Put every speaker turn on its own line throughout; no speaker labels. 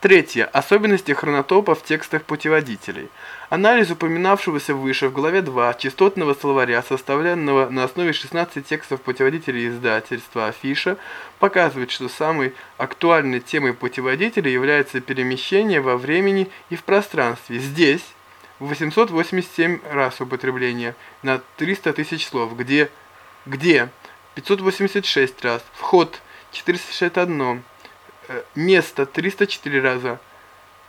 Третье. Особенности хронотопа в текстах путеводителей. Анализ упоминавшегося выше в главе 2 частотного словаря, составленного на основе 16 текстов путеводителей издательства Афиша, показывает, что самой актуальной темой путеводителя является перемещение во времени и в пространстве. Здесь 887 раз употребления на 300 тысяч слов, где, где 586 раз, вход 461 Э, место 304 раза,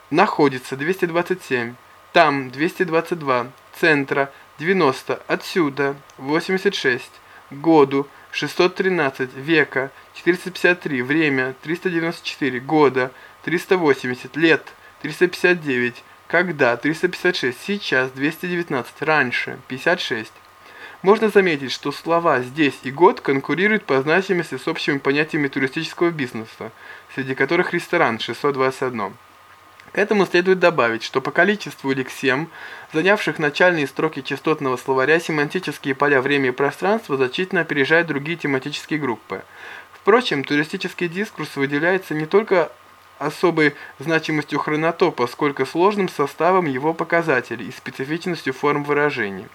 находится 227, там 222, центра 90, отсюда 86, году 613, века 453, время 394, года 380, лет 359, когда 356, сейчас 219, раньше 56. Можно заметить, что слова «здесь» и «год» конкурируют по значимости с общими понятиями туристического бизнеса, среди которых ресторан 621. К этому следует добавить, что по количеству лексем, занявших начальные строки частотного словаря, семантические поля время и пространство значительно опережают другие тематические группы. Впрочем, туристический дискурс выделяется не только особой значимостью хронотопа, сколько сложным составом его показателей и специфичностью форм выражений.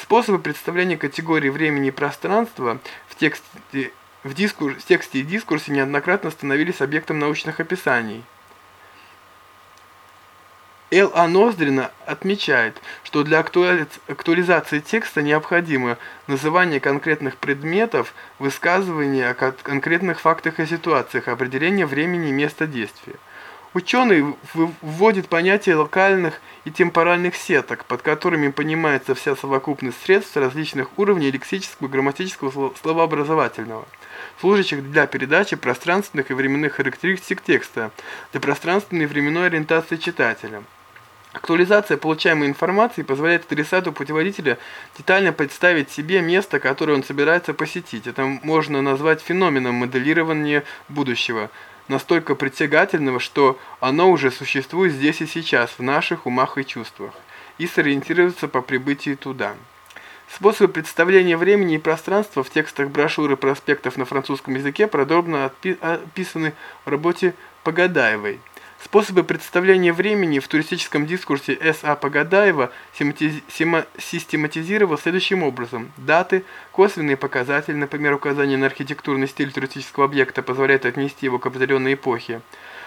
Способы представления категории времени и пространства в тексте, в, дискур, тексте и дискурсе неоднократно становились объектом научных описаний. Л. А. Ноздрина отмечает, что для актуализации текста необходимо называние конкретных предметов, высказывание о конкретных фактах и ситуациях, определение времени и места действия. Ученый вводит понятие локальных и темпоральных сеток, под которыми понимается вся совокупность средств различных уровней лексического и грамматического словообразовательного, служащих для передачи пространственных и временных характеристик текста, для пространственной и временной ориентации читателя. Актуализация получаемой информации позволяет адресату путеводителя детально представить себе место, которое он собирается посетить. Это можно назвать феноменом моделирования будущего – настолько притягательного, что оно уже существует здесь и сейчас, в наших умах и чувствах, и сориентироваться по прибытии туда. Способы представления времени и пространства в текстах брошюры проспектов на французском языке подробно описаны в работе Погадаевой. Способы представления времени в туристическом дискурсе С.А. Погадаева систематизировал следующим образом. Даты, косвенные показатели, например, указание на архитектурный стиль туристического объекта позволяет отнести его к определенной эпохе.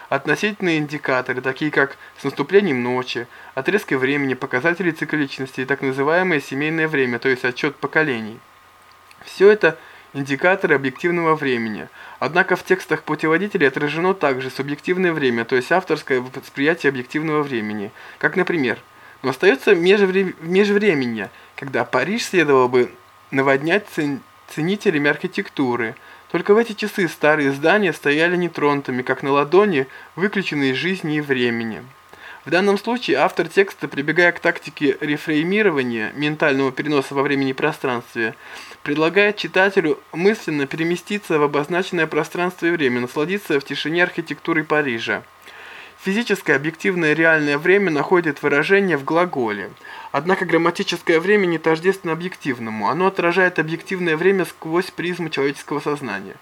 Относительные индикаторы, такие как с наступлением ночи, отрезки времени, показатели цикличности и так называемое семейное время, то есть отчет поколений. Все это – индикаторы объективного времени. Однако в текстах путеводителей отражено также субъективное время, то есть авторское восприятие объективного времени. Как, например, но остается межвре... межвременье, когда Париж следовало бы наводнять цен... ценителями архитектуры. Только в эти часы старые здания стояли нетронутыми, как на ладони, выключенные из жизни и времени. В данном случае автор текста, прибегая к тактике рефреймирования, ментального переноса во времени и пространстве, предлагает читателю мысленно переместиться в обозначенное пространство и время, насладиться в тишине архитектуры Парижа. Физическое объективное реальное время находит выражение в глаголе. Однако грамматическое время не тождественно объективному, оно отражает объективное время сквозь призму человеческого сознания.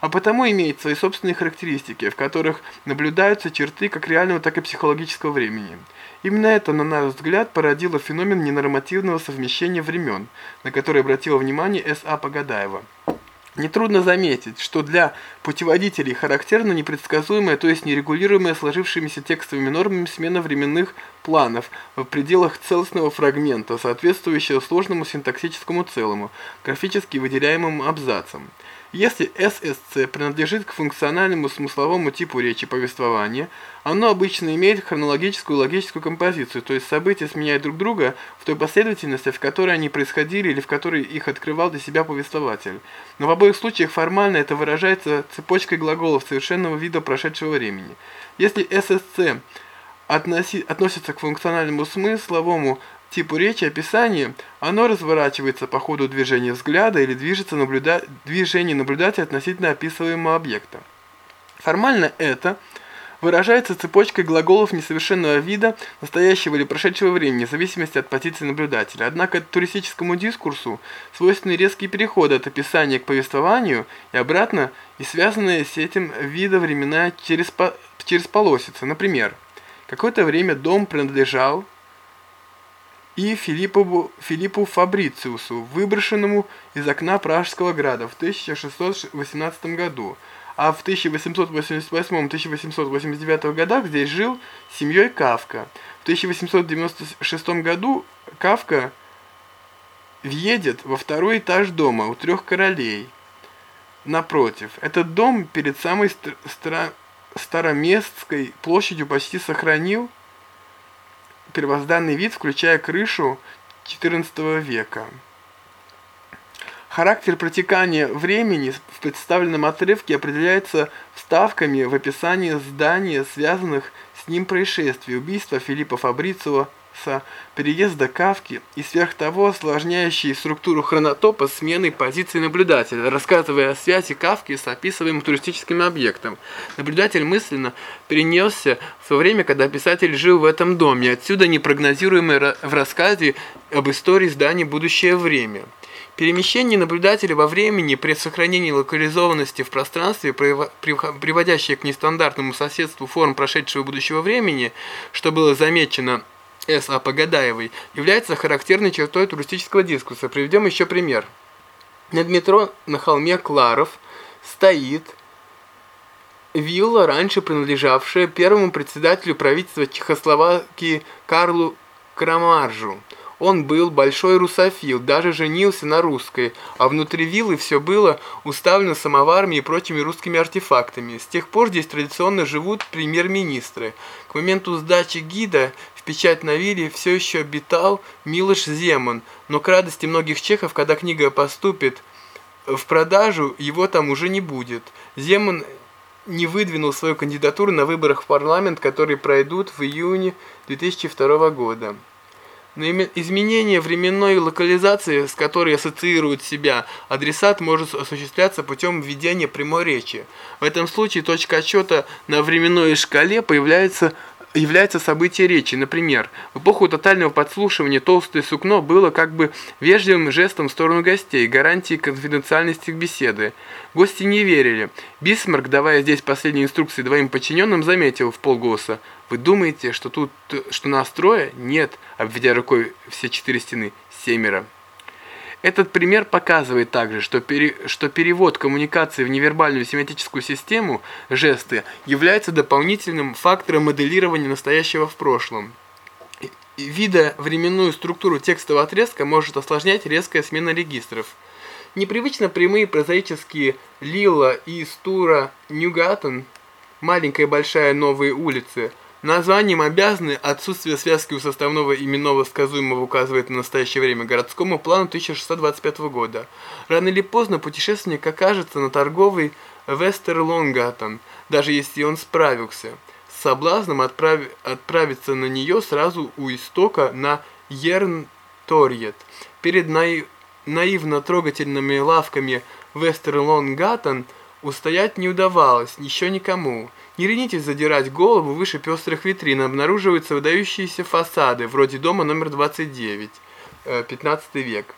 А потому имеет свои собственные характеристики, в которых наблюдаются черты как реального, так и психологического времени. Именно это, на наш взгляд, породило феномен ненормативного совмещения времен, на который обратила внимание С.А. Погадаева. Нетрудно заметить, что для путеводителей характерна непредсказуемая, то есть нерегулируемая сложившимися текстовыми нормами смена временных планов в пределах целостного фрагмента, соответствующего сложному синтаксическому целому, графически выделяемым абзацам. Если ССЦ принадлежит к функциональному смысловому типу речи повествования, оно обычно имеет хронологическую логическую композицию, то есть события сменяют друг друга в той последовательности, в которой они происходили или в которой их открывал для себя повествователь. Но в обоих случаях формально это выражается цепочкой глаголов совершенного вида прошедшего времени. Если ССЦ относи, относится к функциональному смысловому типу речи описания, оно разворачивается по ходу движения взгляда или движется наблюда... движение наблюдателя относительно описываемого объекта. Формально это выражается цепочкой глаголов несовершенного вида, настоящего или прошедшего времени, в зависимости от позиции наблюдателя. Однако туристическому дискурсу свойственны резкие переходы от описания к повествованию и обратно, и связанные с этим вида времена через, по, через полосицы. Например, какое-то время дом принадлежал и Филиппу, Филиппу Фабрициусу, выброшенному из окна Пражского града в 1618 году, а в 1888-1889 годах здесь жил с семьей Кавка. В 1896 году Кавка въедет во второй этаж дома у трех королей. Напротив, этот дом перед самой стар Староместской площадью почти сохранил первозданный вид, включая крышу XIV века. Характер протекания времени в представленном отрывке определяется вставками в описании здания, связанных с ним происшествий, убийства Филиппа Фабрицио, переезда Кавки и сверх того осложняющие структуру хронотопа сменой позиции наблюдателя, рассказывая о связи Кавки с описываемым туристическим объектом. Наблюдатель мысленно перенесся в то время, когда писатель жил в этом доме, отсюда непрогнозируемое в рассказе об истории здания будущее время. Перемещение наблюдателя во времени при сохранении локализованности в пространстве, приводящее к нестандартному соседству форм прошедшего будущего времени, что было замечено С. А. Погадаевой, является характерной чертой туристического дискурса. Приведем еще пример. Над метро на холме Кларов стоит вилла, раньше принадлежавшая первому председателю правительства Чехословакии Карлу Крамаржу. Он был большой русофил, даже женился на русской, а внутри виллы все было уставлено самоварами и прочими русскими артефактами. С тех пор здесь традиционно живут премьер-министры. К моменту сдачи гида в печать на вилле все еще обитал Милош Земан, но к радости многих чехов, когда книга поступит в продажу, его там уже не будет. Земан не выдвинул свою кандидатуру на выборах в парламент, которые пройдут в июне 2002 года. Изменение временной локализации, с которой ассоциирует себя адресат, может осуществляться путем введения прямой речи. В этом случае точка отсчета на временной шкале появляется является событие речи. Например, в эпоху тотального подслушивания толстое сукно было как бы вежливым жестом в сторону гостей, гарантией конфиденциальности беседы. Гости не верили. Бисмарк, давая здесь последние инструкции двоим подчиненным, заметил в полголоса, «Вы думаете, что тут, что нас трое? Нет», обведя рукой все четыре стены, «семеро». Этот пример показывает также, что, пере, что перевод коммуникации в невербальную семантическую систему, жесты, является дополнительным фактором моделирования настоящего в прошлом. Вида временную структуру текстового отрезка может осложнять резкая смена регистров. Непривычно прямые прозаические Лила и Стура Ньюгаттон, маленькая большая новые улицы – Названием обязаны отсутствие связки у составного именного сказуемого указывает на настоящее время городскому плану 1625 года. Рано или поздно путешественник окажется на торговый Вестерлонгатон, даже если он справился. С соблазном отправ... отправиться на нее сразу у истока на Ернторьет. Перед наив... наивно-трогательными лавками Вестерлонгатон устоять не удавалось еще никому. Не ренитесь задирать голову выше пестрых витрин, обнаруживаются выдающиеся фасады, вроде дома номер 29, 15 э, век.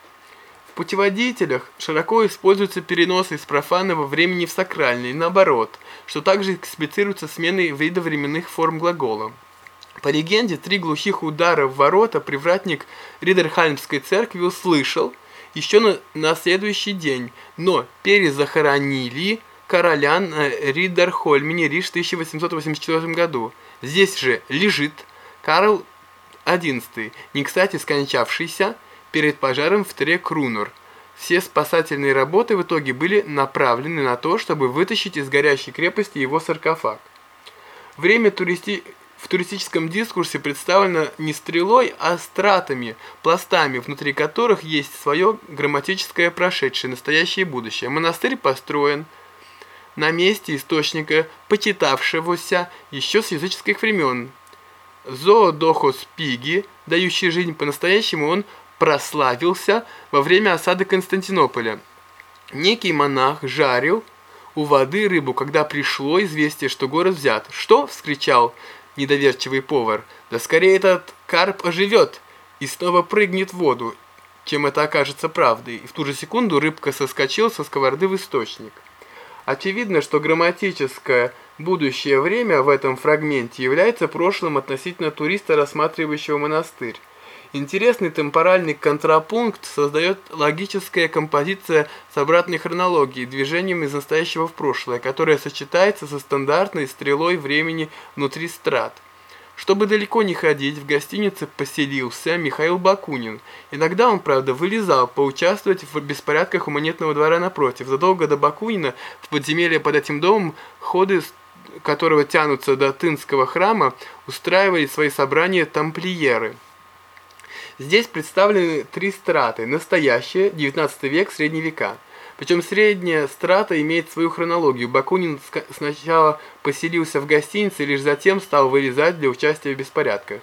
В путеводителях широко используются переносы из профанного времени в сакральный, наоборот, что также эксплицируется сменой вида временных форм глагола. По легенде, три глухих удара в ворота привратник Ридерхальмской церкви услышал еще на, на следующий день, но перезахоронили короля на Ридерхольмене, Риш, в 1884 году. Здесь же лежит Карл XI, не кстати скончавшийся перед пожаром в Трекрунор. Все спасательные работы в итоге были направлены на то, чтобы вытащить из горящей крепости его саркофаг. Время туристи... в туристическом дискурсе представлено не стрелой, а стратами, пластами, внутри которых есть свое грамматическое прошедшее, настоящее и будущее. Монастырь построен, на месте источника, почитавшегося еще с языческих времен. Зоодохос Пиги, дающий жизнь по-настоящему, он прославился во время осады Константинополя. Некий монах жарил у воды рыбу, когда пришло известие, что город взят. «Что?» – вскричал недоверчивый повар. «Да скорее этот карп оживет и снова прыгнет в воду, чем это окажется правдой». И в ту же секунду рыбка соскочил со сковороды в источник. Очевидно, что грамматическое будущее время в этом фрагменте является прошлым относительно туриста, рассматривающего монастырь. Интересный темпоральный контрапункт создает логическая композиция с обратной хронологией, движением из настоящего в прошлое, которая сочетается со стандартной стрелой времени внутри страт. Чтобы далеко не ходить, в гостинице поселился Михаил Бакунин. Иногда он, правда, вылезал поучаствовать в беспорядках у монетного двора напротив. Задолго до Бакунина в подземелье под этим домом ходы которого тянутся до Тынского храма, устраивали свои собрания тамплиеры. Здесь представлены три страты – настоящие, 19 век, средние века. Причем средняя страта имеет свою хронологию. Бакунин сначала поселился в гостинице, лишь затем стал вылезать для участия в беспорядках.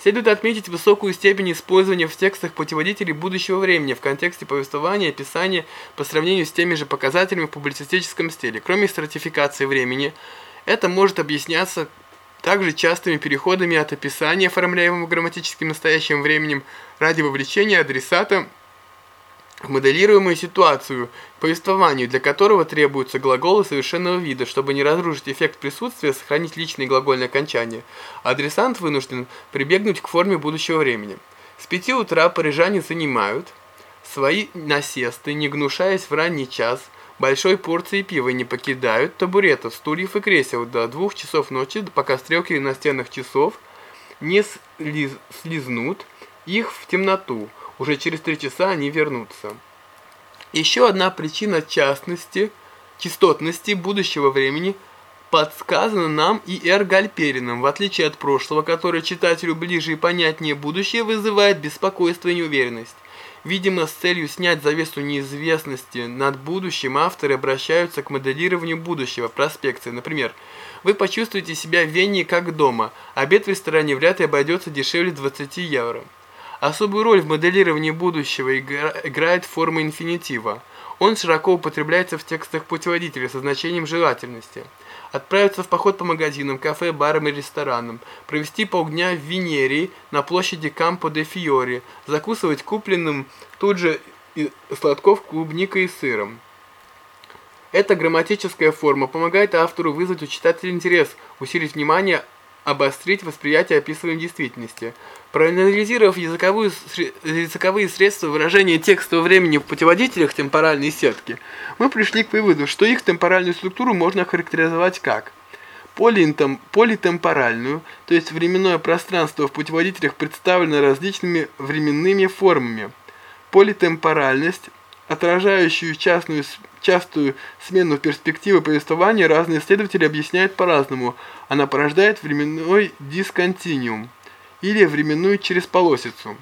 Следует отметить высокую степень использования в текстах путеводителей будущего времени в контексте повествования и описания по сравнению с теми же показателями в публицистическом стиле. Кроме стратификации времени, это может объясняться также частыми переходами от описания, оформляемого грамматическим настоящим временем, ради вовлечения адресата моделируемую ситуацию, повествованию, для которого требуются глаголы совершенного вида, чтобы не разрушить эффект присутствия, сохранить личное глагольное окончание. Адресант вынужден прибегнуть к форме будущего времени. С пяти утра парижане занимают свои насесты, не гнушаясь в ранний час – большой порции пива не покидают табуретов, стульев и кресел до двух часов ночи, пока стрелки настенных часов не слиз слизнут их в темноту. Уже через три часа они вернутся. Еще одна причина частности, частотности будущего времени подсказана нам и Гальперином, в отличие от прошлого, которое читателю ближе и понятнее будущее вызывает беспокойство и неуверенность. Видимо, с целью снять завесу неизвестности над будущим, авторы обращаются к моделированию будущего, проспекции. Например, вы почувствуете себя в Вене как дома, обед в ресторане вряд ли обойдется дешевле 20 евро. Особую роль в моделировании будущего играет форма инфинитива. Он широко употребляется в текстах путеводителя со значением желательности – отправиться в поход по магазинам, кафе, барам и ресторанам, провести полдня в Венерии на площади Кампо де Фиори, закусывать купленным тут же сладков клубникой и сыром. Эта грамматическая форма помогает автору вызвать у читателя интерес, усилить внимание, обострить восприятие описываемой действительности. Проанализировав языковую, языковые средства выражения текстового времени в путеводителях темпоральной сетки, мы пришли к выводу, что их темпоральную структуру можно характеризовать как политем, политемпоральную, то есть временное пространство в путеводителях представлено различными временными формами. Политемпоральность, отражающую частную, частую смену перспективы повествования, разные исследователи объясняют по-разному. Она порождает временной дисконтинуум или временную через полосицу.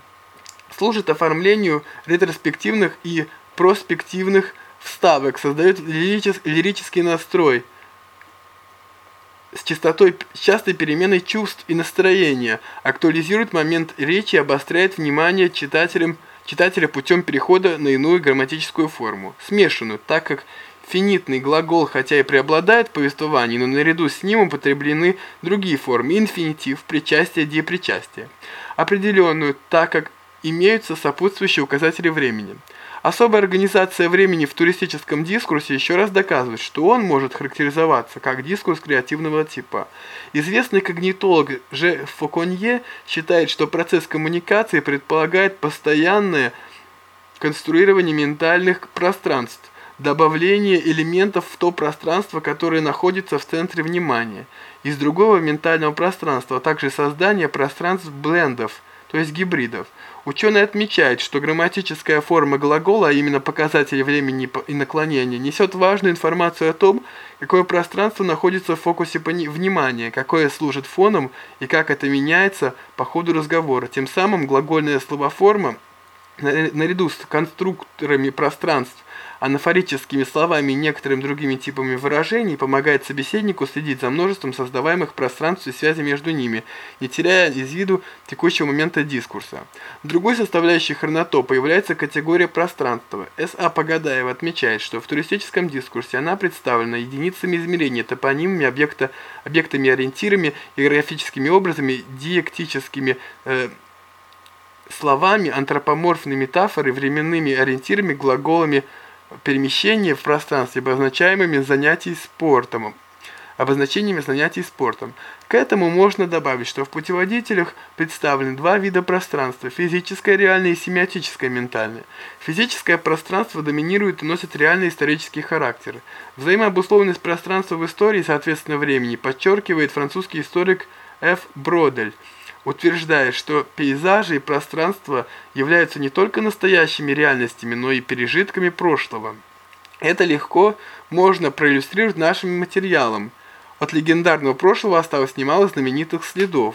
Служит оформлению ретроспективных и проспективных вставок, создает лиричес, лирический настрой с частотой частой переменой чувств и настроения, актуализирует момент речи обостряет внимание читателям, читателя путем перехода на иную грамматическую форму, смешанную, так как Финитный глагол, хотя и преобладает в повествовании, но наряду с ним употреблены другие формы – инфинитив, причастие, депричастие. Определенную, так как имеются сопутствующие указатели времени. Особая организация времени в туристическом дискурсе еще раз доказывает, что он может характеризоваться как дискурс креативного типа. Известный когнитолог Ж. Фоконье считает, что процесс коммуникации предполагает постоянное конструирование ментальных пространств, добавление элементов в то пространство, которое находится в центре внимания, из другого ментального пространства, а также создание пространств блендов, то есть гибридов. Ученый отмечает, что грамматическая форма глагола, а именно показатель времени и наклонения, несет важную информацию о том, какое пространство находится в фокусе внимания, какое служит фоном и как это меняется по ходу разговора. Тем самым глагольная словоформа наряду с конструкторами пространств анафорическими словами и некоторыми другими типами выражений помогает собеседнику следить за множеством создаваемых пространств и связи между ними, не теряя из виду текущего момента дискурса. Другой составляющей хронотопа является категория пространства. С.А. Погадаева отмечает, что в туристическом дискурсе она представлена единицами измерения, топонимами, объекта, объектами-ориентирами, географическими образами, диектическими э, словами, антропоморфной метафорой, временными ориентирами, глаголами, перемещения в пространстве, обозначаемыми занятий спортом, обозначениями занятий спортом. К этому можно добавить, что в путеводителях представлены два вида пространства – физическое реальное и семиотическое ментальное. Физическое пространство доминирует и носит реальный исторический характер. Взаимообусловленность пространства в истории, соответственно времени, подчеркивает французский историк Ф. Бродель – утверждая, что пейзажи и пространство являются не только настоящими реальностями, но и пережитками прошлого. Это легко можно проиллюстрировать нашим материалом. От легендарного прошлого осталось немало знаменитых следов.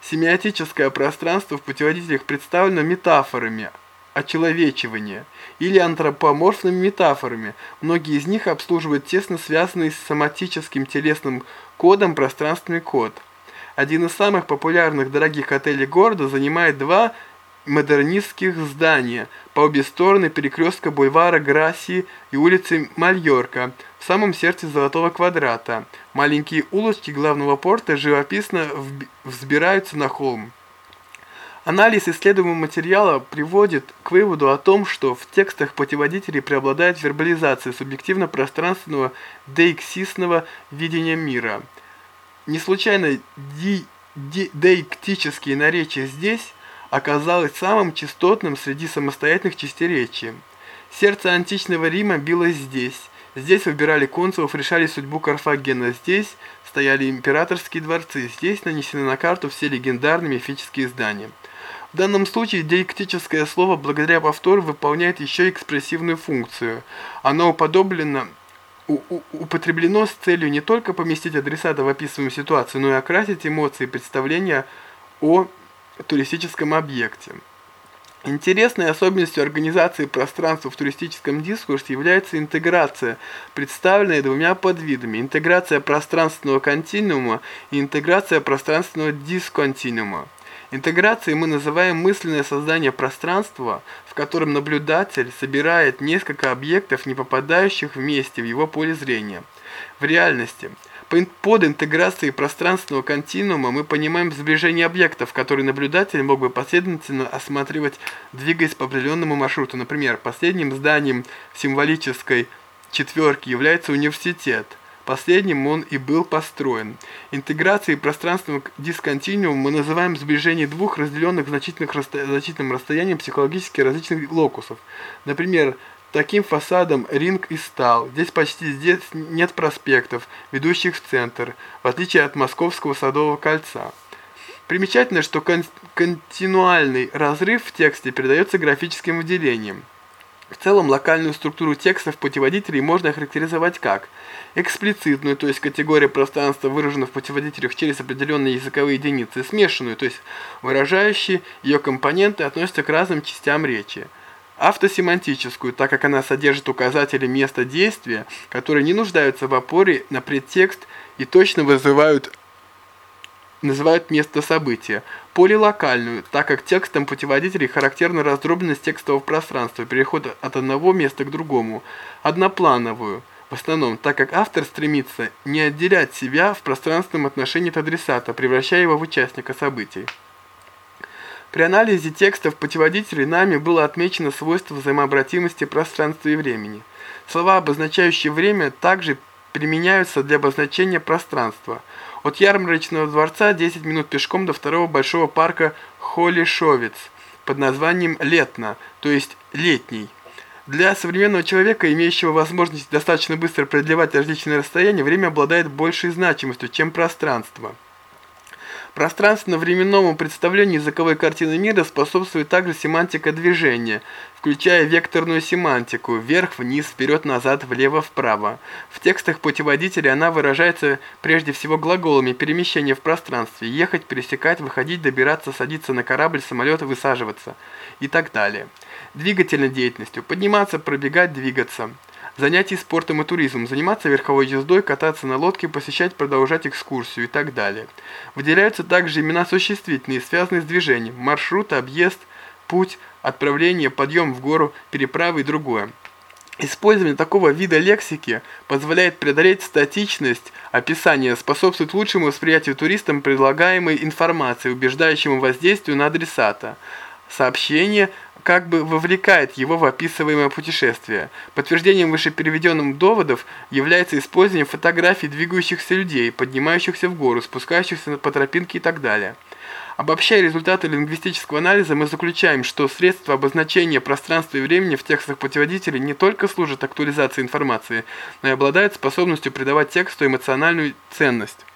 Семиотическое пространство в путеводителях представлено метафорами очеловечивания или антропоморфными метафорами. Многие из них обслуживают тесно связанный с соматическим телесным кодом пространственный код – один из самых популярных дорогих отелей города занимает два модернистских здания по обе стороны перекрестка бульвара Грасси и улицы Мальорка в самом сердце Золотого квадрата. Маленькие улочки главного порта живописно взбираются на холм. Анализ исследуемого материала приводит к выводу о том, что в текстах путеводителей преобладает вербализация субъективно-пространственного деиксисного видения мира – не случайно ди, ди, деиктические наречия здесь оказалось самым частотным среди самостоятельных частей Сердце античного Рима билось здесь. Здесь выбирали консулов, решали судьбу Карфагена. Здесь стояли императорские дворцы. Здесь нанесены на карту все легендарные мифические здания. В данном случае диэктическое слово благодаря повтору выполняет еще экспрессивную функцию. Оно уподоблено употреблено с целью не только поместить адресата в описываемую ситуацию, но и окрасить эмоции и представления о туристическом объекте. Интересной особенностью организации пространства в туристическом дискурсе является интеграция, представленная двумя подвидами – интеграция пространственного континуума и интеграция пространственного дисконтинуума. Интеграцией мы называем мысленное создание пространства, в котором наблюдатель собирает несколько объектов, не попадающих вместе в его поле зрения. В реальности, под интеграцией пространственного континуума мы понимаем сближение объектов, которые наблюдатель мог бы последовательно осматривать, двигаясь по определенному маршруту. Например, последним зданием символической четверки является университет – Последним он и был построен. Интеграцией пространственного дисконтинуума мы называем сближение двух разделенных значительных расто... значительным расстоянием психологически различных локусов. Например, таким фасадом ринг и стал. Здесь почти здесь нет проспектов, ведущих в центр, в отличие от московского садового кольца. Примечательно, что кон континуальный разрыв в тексте передается графическим выделением. В целом, локальную структуру текстов путеводителей можно характеризовать как эксплицитную, то есть категория пространства выражена в путеводителях через определенные языковые единицы, смешанную, то есть выражающие ее компоненты относятся к разным частям речи. Автосемантическую, так как она содержит указатели места действия, которые не нуждаются в опоре на предтекст и точно вызывают называют место события. Полилокальную, так как текстом путеводителей характерна раздробленность текстового пространства, переход от одного места к другому. Одноплановую, в основном, так как автор стремится не отделять себя в пространственном отношении от адресата, превращая его в участника событий. При анализе текстов путеводителей нами было отмечено свойство взаимообратимости пространства и времени. Слова, обозначающие время, также применяются для обозначения пространства – от ярмарочного дворца 10 минут пешком до второго большого парка Холишовец под названием Летно, то есть летний. Для современного человека, имеющего возможность достаточно быстро преодолевать различные расстояния, время обладает большей значимостью, чем пространство. Пространственно-временному представлению языковой картины мира способствует также семантика движения, включая векторную семантику – вверх-вниз, вперед-назад, влево-вправо. В текстах путеводителя она выражается прежде всего глаголами перемещения в пространстве – ехать, пересекать, выходить, добираться, садиться на корабль, самолет, высаживаться и так далее. Двигательной деятельностью – подниматься, пробегать, двигаться – занятий спортом и туризмом, заниматься верховой ездой, кататься на лодке, посещать, продолжать экскурсию и так далее. Выделяются также имена существительные, связанные с движением, маршрут, объезд, путь, отправление, подъем в гору, переправа и другое. Использование такого вида лексики позволяет преодолеть статичность описания, способствует лучшему восприятию туристам предлагаемой информации, убеждающему воздействию на адресата. Сообщение – как бы вовлекает его в описываемое путешествие. Подтверждением вышепереведенных доводов является использование фотографий двигающихся людей, поднимающихся в гору, спускающихся по тропинке и так далее. Обобщая результаты лингвистического анализа, мы заключаем, что средства обозначения пространства и времени в текстах путеводителей не только служат актуализации информации, но и обладают способностью придавать тексту эмоциональную ценность.